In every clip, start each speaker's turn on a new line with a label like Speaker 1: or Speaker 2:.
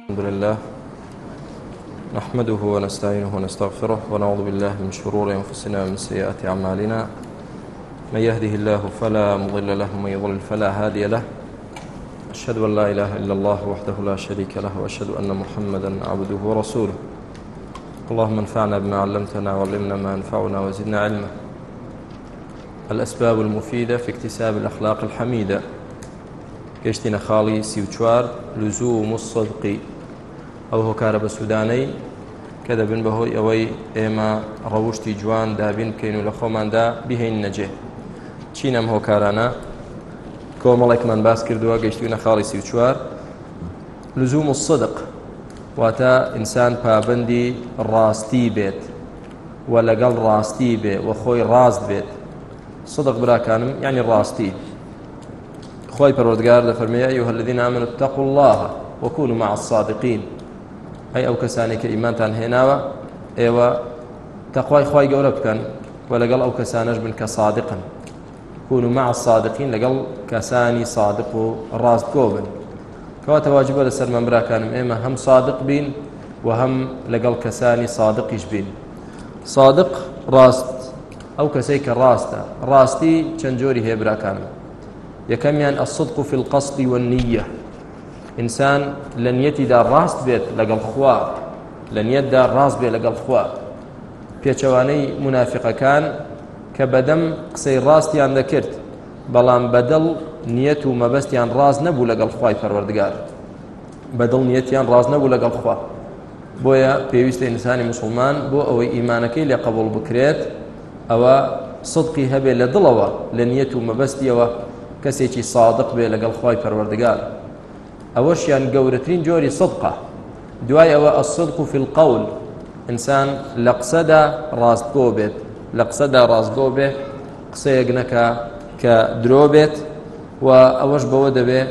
Speaker 1: الحمد لله نحمده ونستعينه ونستغفره ونعوذ بالله من شرور أنفسنا ومن سيئات أعمالنا من يهده الله فلا مضل له ومن يضلل فلا هادي له أشهد أن لا إله إلا الله وحده لا شريك له وأشهد أن محمدا عبده ورسوله اللهم انفعنا بما علمتنا وعلمنا ما ينفعنا وزدنا علما الأسباب المفيدة في اكتساب الأخلاق الحميدة گەیشتینە خاڵی سی و چوار لزوم الصدق ئەو هۆکارە بەسوودانەی کە دەبن بەهۆی ئەوەی ئێمە ڕەوشتی جوان دابین بکەین و لە خۆماندا بهین نەجێ چین ئەم هۆکارانە کۆمەڵێکمان باس کردووە گەشتوینە خاڵی سی و چوار لزوم الصدق واتە ئینسان پابندی ڕاستی بێت و لەگەڵ ڕاستی بێ و خۆی ڕاست بێت صدق براکانم یعنی ڕاستی خوای پەروەردگار دەفەرمێ یا ایها الذين آمنوا اتقوا الله وكونوا مع الصادقين ئەی ئەو کەسانی کە ئیمانتان هێناوە ئێوە تەخوای خوای گەورە بکەن و لەگەڵ ئەو کەسانەش بن کە صادقن کون و مع الصادقین لەگەڵ کەسانی صادق و ڕاستگۆ بن کەواتە واجبە لە سەرمان براکانم ئێمە هەم صادق بین و هەم لەگەڵ کەسانی صادقیش بین صادق ڕاست ئەو کەسەی کە ڕاستە ڕاستی چەند جۆری هەیە براکانم یەکەمیان الصدق في القصد والنیە ئینسان لە نیەتیدا ڕاست بێت لەگەڵ خوا لە نیەتدا ڕاست بێت لەگەڵ خوا پێچەوانەی منافقەکان کە بەدەم قسەی ڕاستیان دەکرد بەڵام بەدڵ نیەت و مەبەستیان ڕاست نەبوو لەگەڵ خوای پەروەردگار بە دڵنیەتیان ڕاست نەبوو لەگەڵ خوا بۆیە پێویستە ئینسانی مسلمان بۆ ئەوەی ئیمانەکەی لێ قبول بکرێت ئەوە صدقی هەبێ لە دڵەوە لە نیەت و مەبەستیەوە کەسێکی صادق بێ لەگەڵ خی پەروەردگار ئەوەشیان گەورەترین جۆری صدقە دوای ئەوە ئەسدق و فیلقول ئینسان لە قسەدا ڕاستگۆ بێت لە قسەدا ڕاستگۆ بێ قسەیەک نەکە کە درۆ بێت و ئەوەش بەوە دەبێت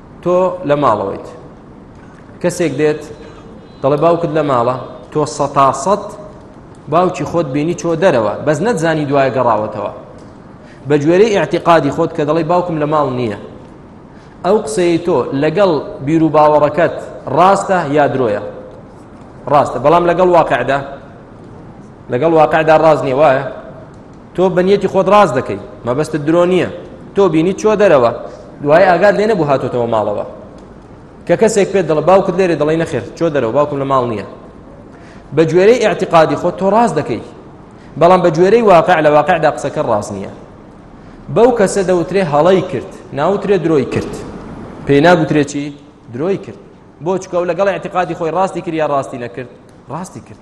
Speaker 1: تۆ لە ماڵەوەیت کەسێک دێت دەڵێ باوکت لە ماڵە تۆ سەتاسەد باوکی خۆت بینی چۆ دەرەوە بەس نەتزانی دوایە گەڕاوەتەوە بە گوێرەی ئاعتیقادی خۆت کە دەڵی باوکم لە ماڵ نییە ئەو قسەی تۆ لەگەڵ بیر و باوەڕەکەت ڕاستە یا درۆیە ڕاستە بەڵام لەگەڵ واقعدا لەگەڵ واقعدا ڕاست نیە وایە تۆ بە نیەتی خۆت ڕاست دەکەی مەبەستت درۆ نییە تۆ بینی چۆ دەرەوە دوای ئاگات لێ نەبوو هاتۆتەوە ماڵەوە کە کەسێک پێت دەڵە باوکت لێرە دەڵی نەخێر چۆ دەرەوە باوکم لە ماڵ نییە بە گوێرەی ئاعتقادی خۆ تۆ ڕاست دەکەی بەڵام بە گوێرەی واقع لە واقعدا قسەکە ڕاست نییە بەو کەسە دەوترێ هەڵەی کرد ناوترێ درۆی کرد پێی ناگوترێ چی درۆی کرد بۆ چکە و لەگەڵ اعتقادی خۆی ڕاستی کرد یا ڕاستی نەکرد ڕاستی کرد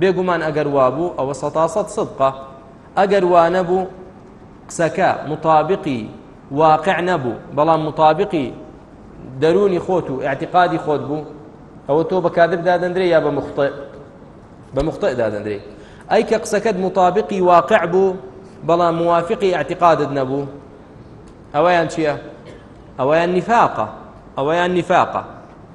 Speaker 1: بێگومان ئەگەر وابوو ئەوە سەتاسەت سدقە ئەگەر وانەبوو قسەکە مطابقی واقع نەبوو بەڵام مطابقی دەرونی خۆت و اعتقادی خۆت بوو ئەوە تۆ بە کادر دادەندرێ یا بە مخطئ بە مخطئ دادەندرێ ئەی کە قسەکەت مطابقی واقع بوو بەڵام موافقی اعتقادت نەبوو ئەوەیان چییە؟ ئەوەیان نیفاقە ئەوەیان نیفاقە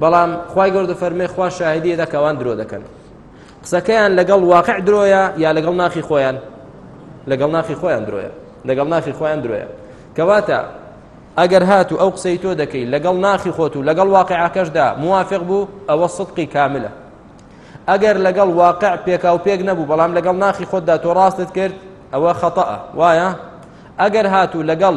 Speaker 1: بەڵام خوای گەوردە فەرمێ خوا شاهدی ئێدا کەوان درۆ دەکەن قسەکەیان لەگەڵ واقع درۆیە یا لەگەڵ ناخی خۆیان لەگەڵ ناخی خۆیان درۆیە لەگەڵ ناخی خۆیان درۆیە کەواتە ئەگەر هات و ئەو قسەی تۆ دەکەی لەگەڵ ناخی خۆت و لەگەڵ واقعەکەشدا موافق بوو ئەوە سەدقی کاملە ئەگەر لەگەڵ واقع پێکا و پێک نەبوو بەڵام لەگەڵ ناخی خۆتدا تۆ ڕاستت کرد ئەوە خەتەە وایە ئەگەر هاتوو لەگەڵ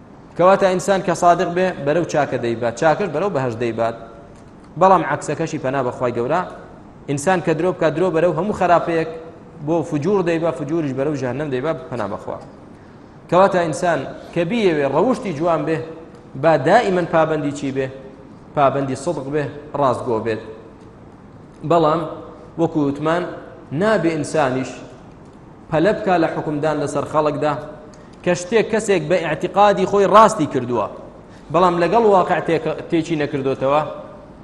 Speaker 1: کەواتە ئینسان کە صادق بێ بەرەو چاکە دەیبات چاکەش بەرەو بەهەش دەیبات بەڵام عکسەکەشی پەنا بەخوای گەورە ئینسان کە درۆ بکە درۆ بەرەو هەموو خراپەیەک بۆ فجور دەیبا فجوریش بەرەو جەهنم دەیبا پەنا بەخوا کەواتە ئینسان کە بیەوێ ڕەوشتی جوان بێ با دائیمەن پابندی چی بێ پابندی صدق بێ ڕاستگۆ بێت بەڵام وەکو وتمان نابێ ئینسانیش پەلە بکە لە حکومدان لەسەر خەڵکدا کە شتێک کەسێک بە ئیعتیقادی خۆی ڕاستی کردووە بەڵام لەگەڵ واقع تێکی نەکردوتەوە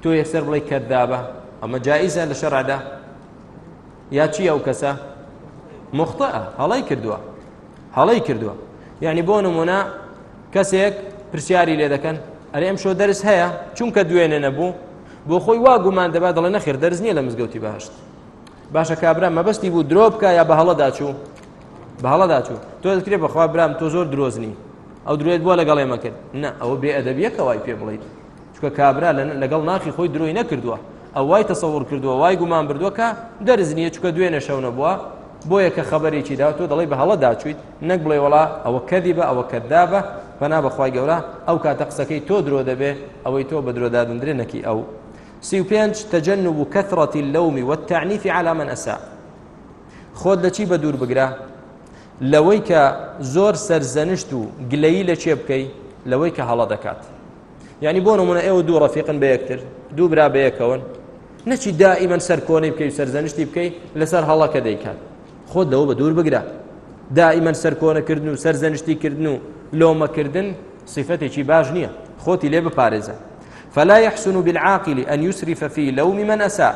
Speaker 1: تۆ یەکسەر بڵێ کەدابە ئەمە جاییزە لە شەڕعدا یا چی ئەو کەسە مختە هەڵی کردووە هەڵی کردووە یعنی بۆ نمونە کەسێک پرسیاری لێ دەکەن ئەرێ ئەم شۆ دەرس هەیە چونکە دوێنێ نەبوو بۆ خۆی وا گومان دەبات دەڵێ نەخێر دەرس نییە لە مزگەوتی بەهشت باشە کابرا مەبەستی بوو درۆ بکە یا بە هەڵەدا چوو بەهڵە داچوو تۆ دەکرێت بەخوا برام تۆ زۆر درۆزنی ئەو درێت بووە لەگەڵ ئێمە کرد نە ئەوە بێ ئەدەبیەکە وای پێ بڵیت چکە کابرا لەگەڵ ناخی خۆی درۆی نەکردووە ئەو وای تەسەور کردووە وای گومان بردووە کە دەرز نییە چکە دوێنە شەو نەبووە بۆیە کە خەبەرێکی دا تۆ دەڵی بە هەڵە داچویت نەک بڵێ وڵا ئەوە کەدی بە ئەوە کەدا بە پەنا بەخوای گەورە ئەو کاتە قسەکەی تۆ درۆ دەبێ ئەوەی تۆ بە درۆدادندرێ نەکی ئەو سی و پێنج تەجەنوب و کەثرەتی اللەومی والتعنیفی على من ئەسا خۆت لە چی بەدوور بگرە لەوەی کە زۆر سەرزەنشت و گلەیی لە چێ بکەی لەوەی کە هەڵە دەکات یعنی بۆ نمونە ئێوە دوو ڕەفیقن بە یەکتر دوو برا بە یەکەون نەچی دائیمەن سەر کۆنەی بکەی سەرزەنشتی بکەی لەسەر هەڵەکە دەیکات خۆت لەوە بە دوور بگرە دائیمەن سەر کۆنەکردن و سەرزەنشتی کردن و لۆمەکردن صفتێکی باش نییە خۆتی لێ بپارێزە فلا يحسن بالعاقل أن يسرف في لوم من أساء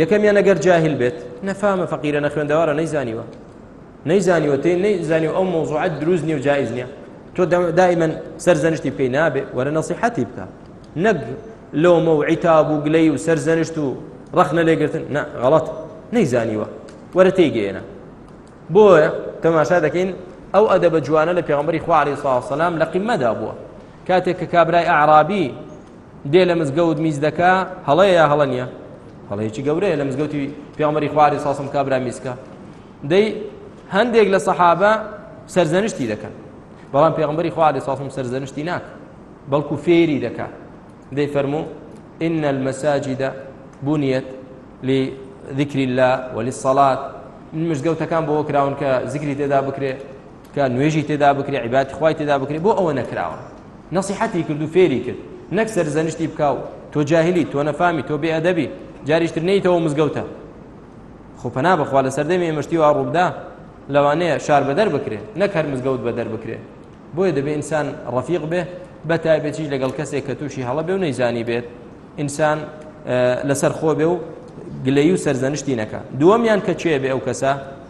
Speaker 1: یەکەمیان ئەگەر جاهل بێت نەفامە فەقیرە نەخوێندەوارە نەیزانیوە نەیزانیوە تێ نەیزانیوە ئەو مۆزوعات دروست نیە و جایز نییە تۆ دائما سەرزەنشتی پێی نابێ وەرە نەسیحەتی بکە نەک لۆمە و عیتاب و گلەی و سەرزەنشت و ڕەخنە لێگرتن نە غەڵەت نەیزانیوە وەرە تێیگەێنە بۆیە تەماشا دەکەین ئەو ئەدە بە جوانە لە پێغمبەری خوارێ ساسەسلام لە قیمەدا بووە کاتێک کە کابرای ئەعرابی دێ لە مزگەوت میز دەکا هەڵەیە یا هەڵە نییە هەڵەیەکی گەورەیە لە مزگەوتی پیامەری خوارد ساسم کابرا میزکە دەی هەندێک لە سەحابە سەرزەنشتی دەکەن بەڵام پێغمبەری خوارد ساسم سەرزەنشتی ناکە بەڵکو فێری دەکا دەی فەرموو إن المساجد بنيت لذكر الله وللصلاة مزگەوتەکان بۆ کراون کە زیکری تێدا بکرێ کە نوێژی تێدا بکرێ عیبادی خوای تێدا بکرێ بۆ ئەوە نەکراوە نەسیحەتی کرد و فێری کرد نەک سەرزەنشتی بکاو تۆ جاهلی تۆ نەفامی تۆ بێ ئەدەبی جاریشتر نەیتەوە مزگەوتە خۆ پەنا بەخوا لە سەردەمی ئێمەشتی وا ڕووبدا لەوانەیە شار بەدەر بکرێ نەک هەر مزگەوت بەدەر بکرێ بۆیە دەبێ ئینسان ڕەفیق بێ بە تایبەتیش لەگەڵ کەسێک کە تووشی هەڵە بێ و نەیزانی بێت ئینسان لەسەر خۆ بێ و گلەی و سەرزەنشتی نەکە دووەمیان کە چێ بێ ئەو کەسە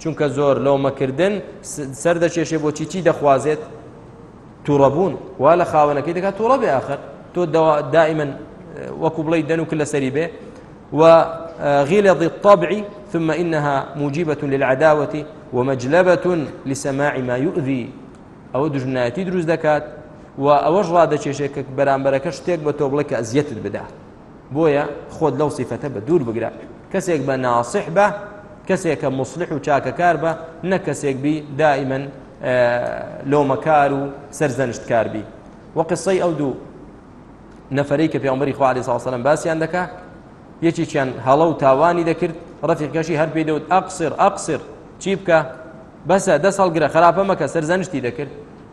Speaker 1: چونکە زۆر لۆمەکردن سەر دەکێشێ بۆچی چی دەخوازێت تووڕەبوون وا لە خاوەنەکەی دەکات تووڕە بێ آخر تۆ دائیمەن وەکو بڵێ دەنوک لەسەری بێ و غلظ الطبع ثم إنها موجبة للعداوة ومجلبة لسماع ما يؤذي ئەوە دژمنایەتی دروست دەکات و ئەوەش ڕادەکێشێک کە بەرامبەرەکە شتێک بە تۆ بڵێ کە ئەزیەتت بدات بۆیە خۆت لەو سیفەتە بە دوور بگرە کەسێک بە ناسیح بە کەسێکە مسلح و چاکەکار بە نە کەسێک بی دائیمەن لۆمەکار و سەرزەنشتکار بی وە قسەی ئەو دوو نەفرەی کە پێمەری خوارد ساوسەلم باسییان دەکا یەکێکیان هەڵە و تاوانی دەکرد ڕەفیقەشی هەر پێی دەوت ئەقسر ئەقسر چی بکە بەسە دەست هەڵگرە خراپە مەکە سەرزەنشتی دەکرد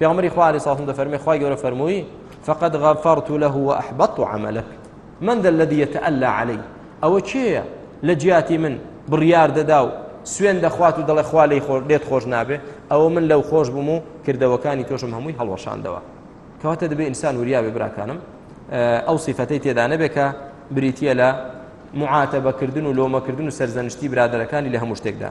Speaker 1: پێغەمبەری خوا علیه السلام دەفەرمێ خوای گەورە فەرمووی فقد غفرت له واحبطت عملك من ذا الذي يتألى علي ئەوە کێیە لە جیاتی من بڕیار دەدا و سوێن دەخوات و دەڵێ خوا لی خۆش لێت خۆش نابێ ئەوە من لەو خۆش بووم و کردەوەکانی تۆشم هەمووی هەڵوەشاندەوە کەواتە دەبێ ئینسان وریاوێ براکانم ئەو سیفەتەی تێدا نەبێکە بریتە لە معاتە بەکردن و لۆمەکردن و سەرزەنشتی برادەرەکانی لە هەموو شتێکدا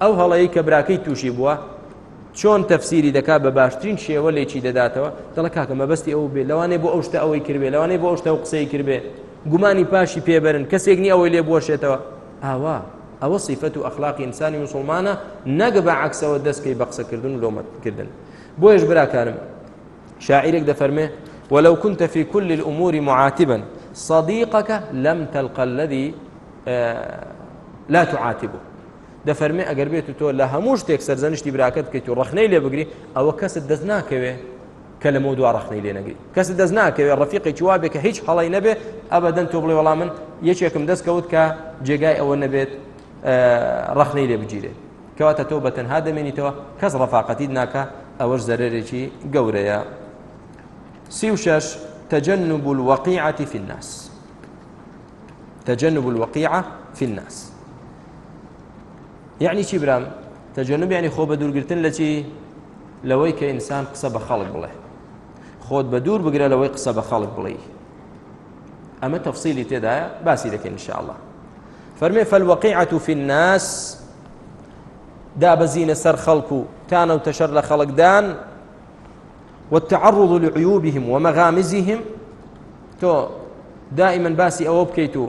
Speaker 1: ئەو هەڵەی کە براکەی تووشی بووە چۆن تەفسیری دەکات بە باشترین شێوە لێکی دەداتەوە دەڵە کاکە مەبەستی ئەو بێ لەوانێ بۆ ئەو شتە ئەوەی کردێ لەوانەی بۆ ئەو شتە و قسەی کردێ گومانی پاشی پێبرن کەسێک نی ئەوەی لێ بوەشێتەوە ئاوا ئەوە سیفەت و ئەخلاقی ئینسانی مسلمانە نەگە بە عکسەوە دەستکەی بە قسەکردن و لۆمەتکردن بۆیش براکانم شاعیرێک دەفەرمێ ولو كنت في كل الأمور معاتبا صديقك لم تلقى الذي لا تعاتبه دەفەرمێ ئەگەر بێت و تۆ لە هەموو شتێک سەرزەنشتی براکەت بکەیت و ڕخنەی لێ بگری ئەوە کەست دەست ناکەوێ کە لەمە دو ڕخنەی لێ نەگری کەس دەست ناکەوێ ڕفیقێکی وابێ کە هیچ هەڵی نەبێ ئەبدەن تۆ بڵێ وەڵام من یەکێکم دەست کەوت کە جێگای ئەوە نەبێت ڕخنەی لێ بگیرێت کەواتە تۆ بە تەنها دەمێنیتەوە کەس ڕفاقەتیت ناکە ئەوەش زەرەرێکی گەورەیە سی و شش تجنب الوقيعة في الناس تجنب الوقيعة في الناس یعنی چی برام تەجەنب یعنی خۆ بە دوورگرتن لە چی لەوەی کە ئینسان قسە بە خەڵک بڵێ خۆت بە دوور بگرە لەوەی قسە بە خەڵک بڵێ ئەمە تەفسیلی تێدایە باسی دەکەین انشاءله فەرمێ فەلوەقیعەت و فیناس دابەزینە سەر خەڵک و تانە و تەشەر لە خەڵکدان والتعرض لعيوبهم ومغامزهم تۆ دائما باسی ئەوە بکەیت و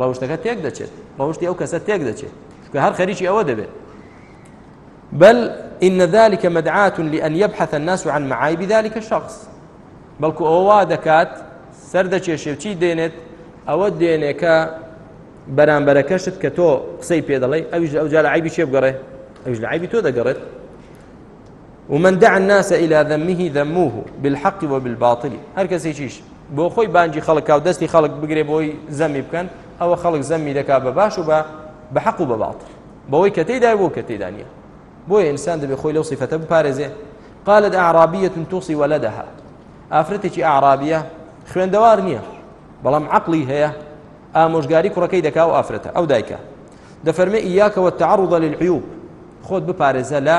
Speaker 1: ڕەوشتەکە تێک دەچێت ڕەوشتی ئەو کەسە تێک دەچێت چونکە هەر خەریکی ئەوە دەبێت بل إن ذلك مدعاة لأن يبحث الناس عن معايب ذلك الشخص بەڵکو ئەوە وا دەکات سەردەکێشێ چی دێنێت ئەوە دێنێکە بەرامبەرەکەشت کە تۆ قسەی پێ دەڵێ ئەویش ئەو جا لە عیبی چێ بگەڕێ ئەویش لە عیبی تۆ دەگەڕێت ومن دعا الناس إلى ذمه ذموه بالحق وبالباطل هەر کەسێکیش بۆ خۆی بانجی خەڵک کاو دەستی خەڵک بگرێ بۆی زەمی بکەن ئەوە خەڵک زەمی دەکا بە باش و بە بە حەق و بە باڵتر بەوەی کە تێدا بۆ کە تێدا نیە بۆیە ئینسان دەبێ خۆی لەو سیفەتە بپارێزێ قالت ئەعرابیە تووسی وەلەدەها ئافرەتێکی ئەعرابیە خوێندەوار نییە بەڵام عقلی هەیە ئامۆژگاری کوڕەکەی دەکا و ئافرەتە ئەو دایکە دەفەرمێ ئیاکەوە تعڕدە للعیوب خۆت بپارێزە لە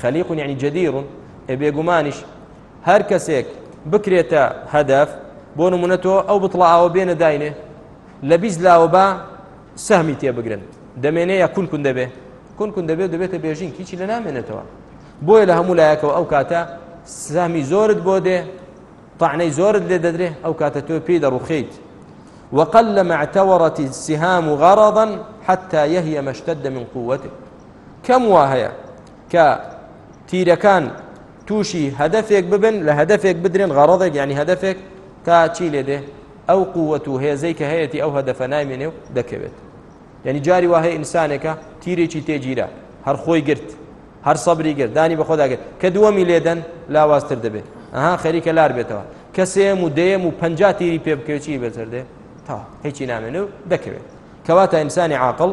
Speaker 1: خەلیقون یعنی جەدیرون ئێ بێگومانیش هەر کەسێک بکرێتە هەدەف بۆ نمونە تۆ ئەو بتڵە ئاوە بێنە داینێ لە بیست لاوە بە سەهمی تێبگرن دەمێنێ یا کون کون دەبێ کون کون دەبێت دەبێتە بێژین هیچی لە نامێنێتەوە بۆیە لە هەموو لایەکەوە ئەو کاتە سامی زۆرت بۆ دێ طعنەی زۆرت لێ دەدرێ ئەو کاتە تۆ پێی دەڕوخیت وقل لما اعتورت السهام غرضا حتى يهي ما اشتد من قوته کەم وا هەیە کە تیرەکان تووشی هەدەفێک ببن لە هەدەفێک بدرێن غەڕەدێک ینی هەدەفێک تا چی لێ دێ ئەو قووەت و هێزەی کە هەیەی ئەو هەدەفە نامێنێ و دەکەوێت یعنی جاری وهەیە ئینسانێکە تیرێکی تێگیرە هەر خۆی گرت هەر سەبری گرت دانی بە خۆداگرت کە دووەمی لێدەن لاوازتر دەبێت ئەها خەریکە لار بێتەوە کە سێم و دەیەم و پەنج تیری پێ بکەوێتی بەسەر دێ تا هیچی نامێنێ و دەکەوێت کەواتە ئینسانی عاقل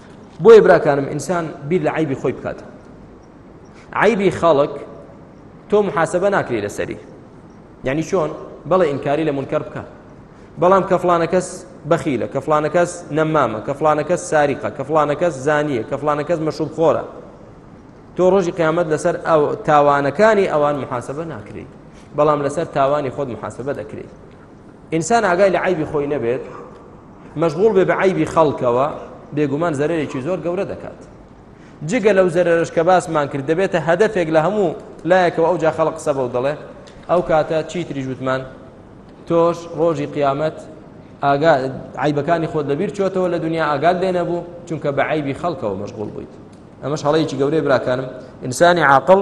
Speaker 1: بۆیە براکانم ئینسان بیر لە عیبی خۆی بکات عیبی خەڵک تۆ محاسبە ناکری لەسەری یعنی چۆن بەڵێ ئینکاری لە منکەر بکە بەڵام کە فلانە کەس بەخیلە کە فلانە کەس نەمامە کە فلانە کەس ساریقە کە فلانە کەس زانیە کە فلانە کەس مەشوب خۆرە تۆ ڕۆژی قیامەت لەسەر ئەو تاوانەکانی ئەوان محاسبە ناکرێت بەڵام لەسەر تاوانی خۆت محاسبە دەکرێت ئینسان ئاگای لە عیبی خۆی نەبێت مەشغول بێ بە عیبی خەڵکەوە بێگومان زەرێکی زۆر گەورە دەکات جگە لەو زەرەرش کە باسمان کرد دەبێتە هەدەفێک لە هەموو لایەکەوە ئەو جا خەڵق قسە بەو دەڵێ ئەو کاتە چیتری جوتمان تۆش ڕۆژی قیامەت ئاگا عیبەکانی خۆت لەبیر چۆتەوە لە دنیا ئاگات لێ نەبوو چونکە بە عیبی خەڵکەوە مەشغول بوویت ئەمەش هەڵەیەکی گەورەی براکانم ئینسانی عاقڵ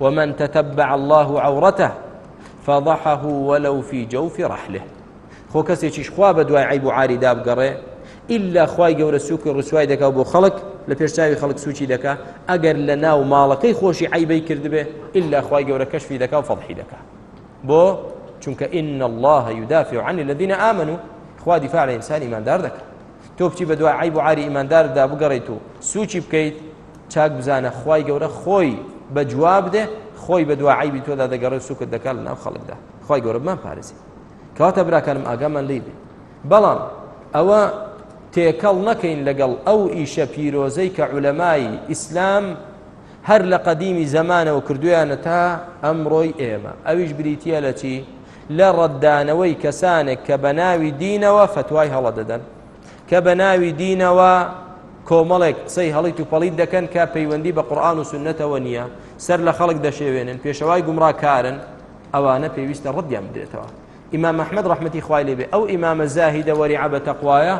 Speaker 1: ومن تتبع الله عورته فضحه ولو في جوف رحله خۆ کەسێکیش خوا بە دوای عیب و عاری دابگەڕێ ئللا خوای گەورە سوک و ڕسوای دەکا بۆ خەڵک لە پێشچوی خەڵک سوچی دەکا ئەگەر لە ناو ماڵەکەی خۆشی عیبەی کردبێ ئللا خوای گەورە کەشفی دەکا و فەڵحی دەکا بۆ چونکە ئین الله یدافع عن الذين آمنوا خوا دیفاع لە ئینسان ئیماندار دەکا تۆ بچی بە دوای عیب و عاری ئیمانداردا بگەڕیت و سوچی بکەیت چاک بزانە خوای گەورە خۆی بە جواب دێ خۆی بە دوا عیبی تۆدا دەگەڕێ و سوکت دەکات لە ناو خەڵکدا خوای گەورە بمان پارێزی کەواتە براکانم ئاگامان لی بێ بەڵام ئەوە تێکەڵ نەکەین لەگەڵ ئەو ئیشە پیرۆزەی کە عولەمایی ئیسلام هەر لە قەدیمی زەمانەوە کردویانە تا ئەمڕۆی ئێمە ئەویش بریتە لە چی لە ڕەتدانەوەی کەسانێک کە بە ناوی دینەوە فتوای هەڵە دەدەن کە بە ناوی دینەوە کۆمەڵێک قسەی هەڵیت و پەڵیت دەکەن کە پەیوەندی بە قورآن و سنەتەوە نییە سەر لە خەڵک دەشێوێنن پێشەوای گومڕاکارن ئەوانە پێویستە ڕەتیان بدرێتەوە ئیمام مححمد ڕحمەتی خوای لێ بێ ئەو ئیمامە زاهیدە وەریع بە تەقوایە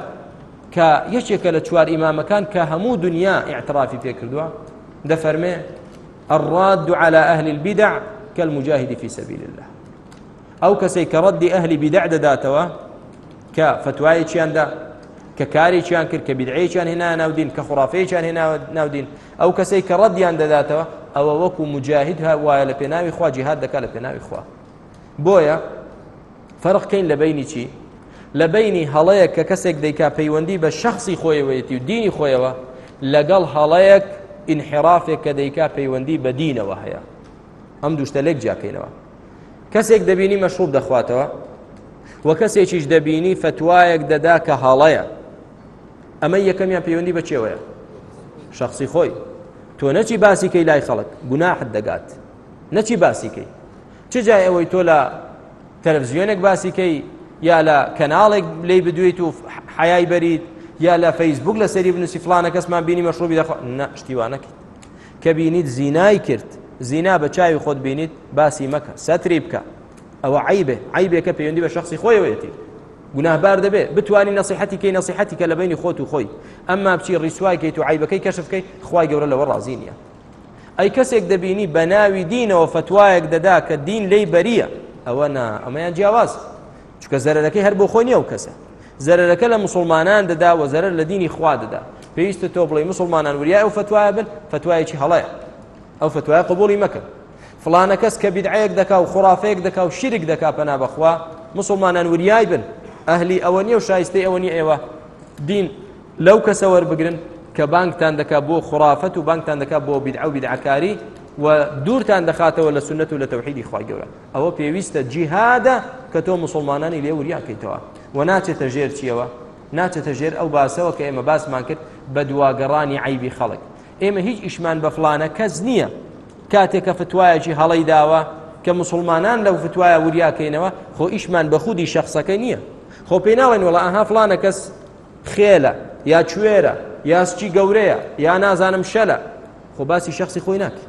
Speaker 1: کە یەکێکە لە چوار ئیمامەکان کە هەموو دنیا ئاعترافی پێ کردووە دەفەرمێ الراد على أهل البدع كالمجاهد في سبيل الله ئەو کەسەی کە ڕەدی ئەهلی بیدع دەداتەوە کە فتوایەکیاندا کە کارێکیان کرد کە بیدعەیەکیان هێنا ناودین کە خڕافەیەکیان هێنا ناودین ئەو کەسەی کە ڕەدیان دەداتەوە ئەوە وەکو مجاهد ها وایە لە پێناوی خوا جیهاد دەکا لە پێناوی خوا بۆیە فەرقکەین لە بینی چی لە بینی هەڵەیەک کە کەسێک دەیکا پەیوەندی بە شخصی خۆیەوەیەتی و دینی خۆیەوە لەگەڵ هەڵەیەک ئینحرافێک کە دەیکا پەیوەندی بە دینەوە هەیە ئەم دوشتە لێک جیاکەینەوە کەسێک دەبینی مەشروب دەخواتەوە و کەسێکیش دەبینی فتوایەک دەدا کە هەڵەیە ئەمە یەکەمیان پەیوەندی بە چێوەیە شخصی خۆی تۆ نەچی باسی کەی لای خەڵک گوناحت دەگات نەچی باسی کەی چ جای ئەوەی تۆ لە تەلەڤزیۆنێک باسی کەی یا لە کەناڵێک لی بدوێیت و حیای بەریت یا لە فەیسبوک لەسەری بنووسی فلانە کەسمان بینی مەشروبی دەخوا نە شتیوانەکەیت کە بینیت زینای کرد زینا بە چاوی خۆت بینیت باسی مەکە سەتری بکە ئەوە عیبێ عیبێکە پەیوەندی بە شخصی خۆیەوەیەتی گوناهبار دەبێ بتانی نسیحەتی کەی نسیحەتی کە لە بینی خۆت و خۆی ئەمما بچی ڕیسوای کەیت و عیبەکەی کەشف بکەیت خی گەورە لەوە ڕازی نییە ئەی کەسێک دەبینی بە ناوی دینەوە فتوایەک دەدا کە دین لی بەریە ئەوە نا ئەمەیان جیاواز چکە زەرەرەکەی هەر بۆ خۆی نیە و کەسە زەرەرەکە لە مسلمانان دەدا و زەرەر لە دینی خوا دەدا پێویستە تۆ بڵێ مسلمانان وریای ئەو فتوایە بن فتوایەکی هەڵەیە ئەو فتوایە قبولی مەکە فلانە کەس کە بدعەیەک دەکا و خرافەیەک دەکا و شیرک دەکا پەنا بەخوا مسلمانان وریای بن ئەهلی ئەوە نیە و شایستەی ئەوە نیە ئێوە دین لەو کەسە وەربگرن کە بانگتان دەکا بۆ خرافەت و بانگتان دەکا بۆ بدعە و بدعەکاری و دوورتان دەخاتەوە لە سنت و لە تەوحیدی خوای گەورە ئەوە پێویستە جیهادە کە تۆ مسلمانانی لێ وریا کەیتەوە و ناچێتە ژێر چیەوە ناچێتە ژێر ئەو باسەوە کە ئێمە باسمان کرد بە دواگەڕانی عیبی خەڵک ئێمە هیچ ئیشمان بە فلانە کەس نییە کاتێک کە فتوایەکی هەڵی داوە کە مسلمانان لەو فتوایە وریاکەینەوە خۆ ئیشمان بە خودی شخصەکە نییە خۆ پێی ناڵێن وڵە ئەها فلانە کەس خێلە یا کوێرە یاسکی گەورەیە یا نازانم شەلە خۆ باسی شخصی خۆی ناکە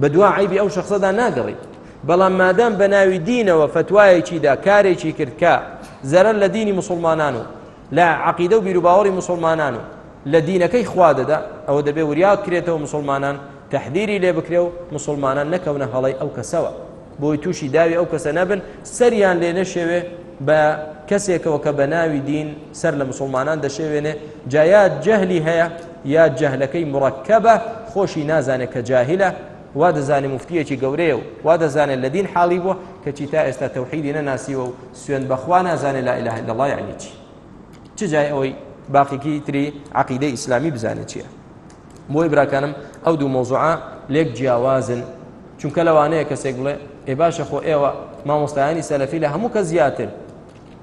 Speaker 1: بە دوا عیبی ئەو شخصەدا ناگەڕی بەڵام مادام بە ناوی دینەوە فتوایەکیدا کارێکی کرد کە زەرەر لە دینی مسلمانان و لە عقیدە و بیروباوەڕی مسلمانان و لە دینەکەی خوا دەدا ئەوە دەبێ وریاوت کرێتەوە مسلمانان تحذیری لێ بکرێ و مسلمانان نەکەونە هەڵی ئەو کەسەوە بۆی تووشی داوی ئەو کەسە نەبن سەریان لێ نەشێوێ بە کەسێکەوە کە بە ناوی دین سەر لە مسلمانان دەشێوێنێ جایات جەهلی هەیە یا جەهلەکەی مڕەکەبە خۆشی نازانێت کە جاهلە وا دەزانێت مفتیەکی گەورەیە و وا دەزانێت لە دین حاڵی بووە کەچی تا ئێستا تەوحیدی نەناسیوە و سوێن بەخوا نازانێت لا ئیلاهە لە ڵای عنی چی چ جای ئەوەی باقیکی تری عقیدەی ئیسلامی بزانێت چییە بۆی براکانم ئەو دوو مۆزوعە لێک جیاوازن چونکە لەوانەیە کەسێک بڵێ ئێ باشە خۆ ئێوە مامۆستایانی سەلەفی لە هەموو کە زیاتر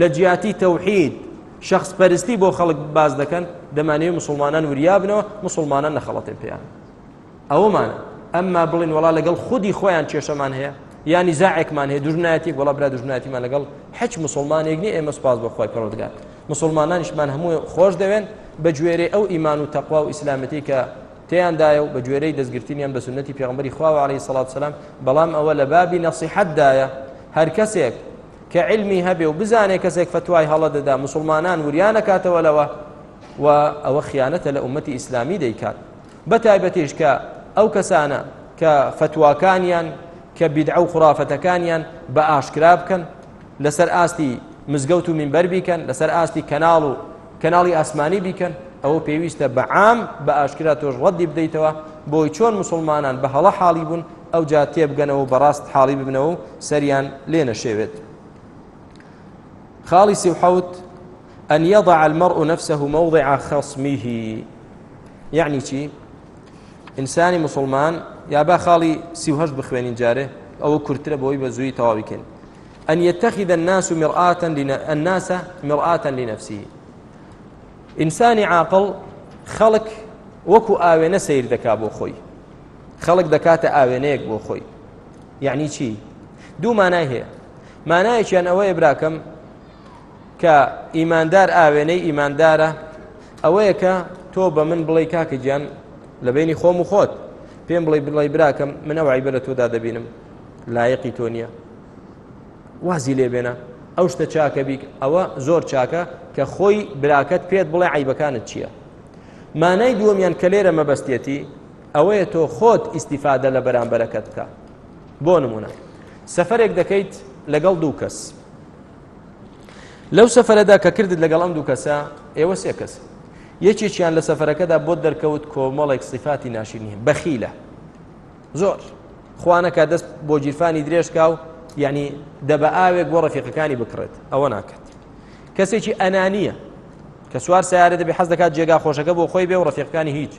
Speaker 1: لە جیاتی تەوحید شخص پەرستی بۆ خەڵک باز دەکەن دەمانەوێت مسلمانان وریابنەوە مسلمانان نەخەڵەتێن پێیان ئەومانە ئەمما بڵین وڵا لەگەڵ خودی خۆیان کێشەمان هەیە ینی زاعێکمان هەیە دژنایەتی وڵا برا دژنایەتیمان لەگەڵ هیچ مسلمانێک نیە ئێمە سپاس بەخوای پەرۆدگار مسلمانانیشمان هەموو خۆش دەوێن بە گوێرەی ئەو ئیمان و تەقوا و ئیسلامەتی کە تیاندایە و بە گوێرەی دەستگرتنیان بە سنەتی پێغمبەری خواوە عليه سلاات سلام بەڵام ئەوە لە بابی نەسیحەتدایە هەر کەسێک کە علمی هەبێ و بزانێ کەسێک فتوای هەڵە دەدا مسلمانان وریانەکاتەوە لەوە و ئەوە خیانەتە لە ئومەتی ئیسلامی دەیکات بە تایبەتیش کە ئەو کەسانە کە فتوواکانیان کە بیدعە و خرافەتەکانیان بە ئاشکرا بکەن لەسەر ئاستی مزگەوت و منبەر بیکەن لەسەر ئاستی کەناڵ و کەناڵی ئاسمانی بیکەن ئەوە پێویستە بە عام بە ئاشکرا تۆش ڕەدی بدەیتەوە بۆی چۆن مسلمانان بە هەڵە حاڵی بوون ئەو جا تێبگەنەوە بەڕاست حاڵی ببنەوە و سەریان لێ نەشێوێت خاڵی سیحوت أن يضع المرء نفسه موضع خصمه يعني چی ئینسانی مسلمان یا با خاڵی سیهش بخوێنین جارێ ئەوە کورترە بۆی بە زووی تەواویکەین ان یتخذ الناس مرآة لن... الناس مرآة لنفسه ئینسانی عاقڵ خەڵک وەکو ئاوێنە سیر دەکا بۆ خۆی خەڵک دەکاتە ئاوێنەیەک بۆ خۆی یعنی چی دوو مانای هەیە مانایەکیان ئەوەیە براکەم کە ئیماندار ئاوێنەی ئیماندارە ئەوەیە کە تۆ بە من بڵێ کاکە گیان لە بینی خۆم و خۆت پێم بڵێ بڵێ براکەم من ئەو عیبە لە تۆدا دەبینم لایەقی تۆ نییە وازی لێ بێنە ئەو شتە چاکە بیک ئەوە زۆر چاکە کە خۆی براکەت پێت بڵێ عیبەکانت چییە مانای دووەمیان کە لێرە مەبەستێتی ئەوەیە تۆ خۆت ئیسیفادە لە بەرامبەرەکەت بکە بۆ نمونە سەفرێک دەکەیت لەگەڵ دوو کەس لەو سەفرەدا کە کردت لەگەڵ ئەم دوو کەسە ئێوە سێ کەس یەکێکیان لە سەفرەکەدا بۆ دەرکەوت کۆمەڵێک سیفاتی ناشرینی بەخیلە زۆر خوانەکە دەست بۆ گیرفانی درێژکا و یعنی دەبە ئاوێک بۆ ڕەفیقەکانی بکڕێت ئەوە ناکات کەسێکی ئەنانیە کە سوار سیارە دەبێ حەز دەکات جێگا خۆشەکە بۆ خۆی بێ و ڕەفیقەکانی هیچ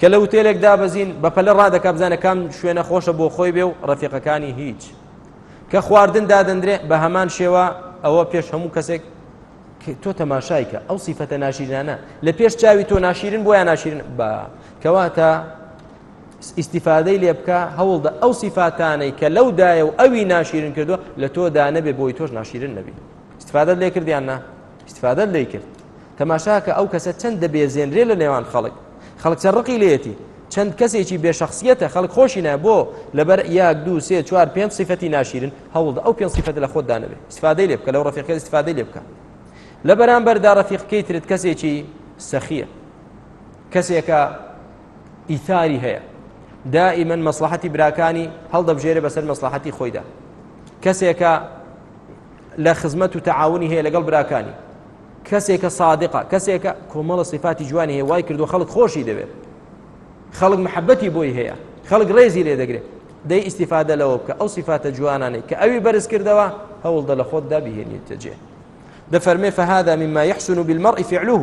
Speaker 1: کە لە وتێلێک دابەزین بە پەلە ڕادەکە بزانە کام شوێنە خۆشە بۆ خۆی بێ و ڕەفیقەکانی هیچ کە خواردن دادەندرێ بە هەمان شێوە ئەوە پێش هەموو کەسێک تۆ تەماشایکە ئەو سیفەتە ناشیرانە لە پێش چاوی تۆ ناشیرن بۆیان ناشیرن بە کەواتە ئیستیفادەی لێ بکە هەوڵدە ئەو سیفاتانەی کە لەو دایە و ئەوی ناشیرن کردووە لە تۆدا نەبێ بۆی تۆش ناشیرن نەبی استفادە لێ کردیان نا استفادە لێ کرد تەماشاکە ئەو کەسە چەند دەبێزێنرێ لە نێوان خەڵک خەڵک چە ڕقی لێتی چەند کەسێکی بێشخصیەتە خەڵک خۆشی نە بۆ لەبەر یاک دوو سێ چوار پێنج سیفەتی ناشیرن هەوڵدا ئەو پێنج سیفەت لە خۆت دانەبێ استفادەی لێ بکە لەو ڕفیقەکە استفادەی لێ بکە لە بەرامبەردا ڕفیقکەی ترت کەسێکی سەخیە کەسێکە ئیثاری هەیە دائیمەن مەسلحەتی براکانی هەڵدەبژێرە بەسەر مەسلحەتی خۆیدا کەسێکە لە خزمەت و تەعاونی هەیە لەگەڵ براکانی کەسێکە سادقە کەسێکە کۆمەڵە سیفاتی جوانی هەیە وای کردو خەڵک خۆشی دەوێت خەڵک محەبەتی بۆی هەیە خەڵک ڕێزی لێ دەگرێت دەی ئیسیفادە لەوە بکە ئەو سیفاتە جوانانەی کە ئەوی بەرز کردەوە هەوڵدە لە خۆتدا بهێنیتە جێ دەفەرمێ فهذا مما يحسن بالمرء فعله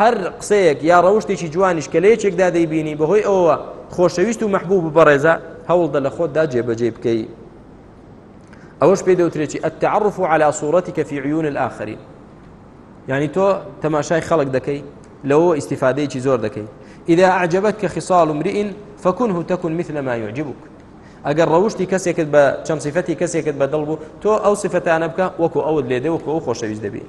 Speaker 1: هەر قسەیەک یا ڕەوشتێکی جوانیش کە لە یەکێکدا دەیبینی بەهۆی ئەوە خۆشەویست و مەحبوب و بەڕێزە هەوڵدە لە خۆتدا جێبەجێ بکەی ئەوەش پێ دەوترێکی التعرف على صورتك في عيون الآخرين يعني تۆ تەماشای خەڵک دەکەی لەوە ئیسیفادەیەکی زۆر دەکەی إذا أعجبتك خصال امرئ فكنه تكن مثل ما يعجبك ئەگەر ڕەوشی کەسێکت بە چەند سیفەتی کەسێکت بە دڵ بوو تۆ ئەو سفەتانە بکە وەکو ئەوت لێدە وەکو ئەو خۆشەویست
Speaker 2: دەبێت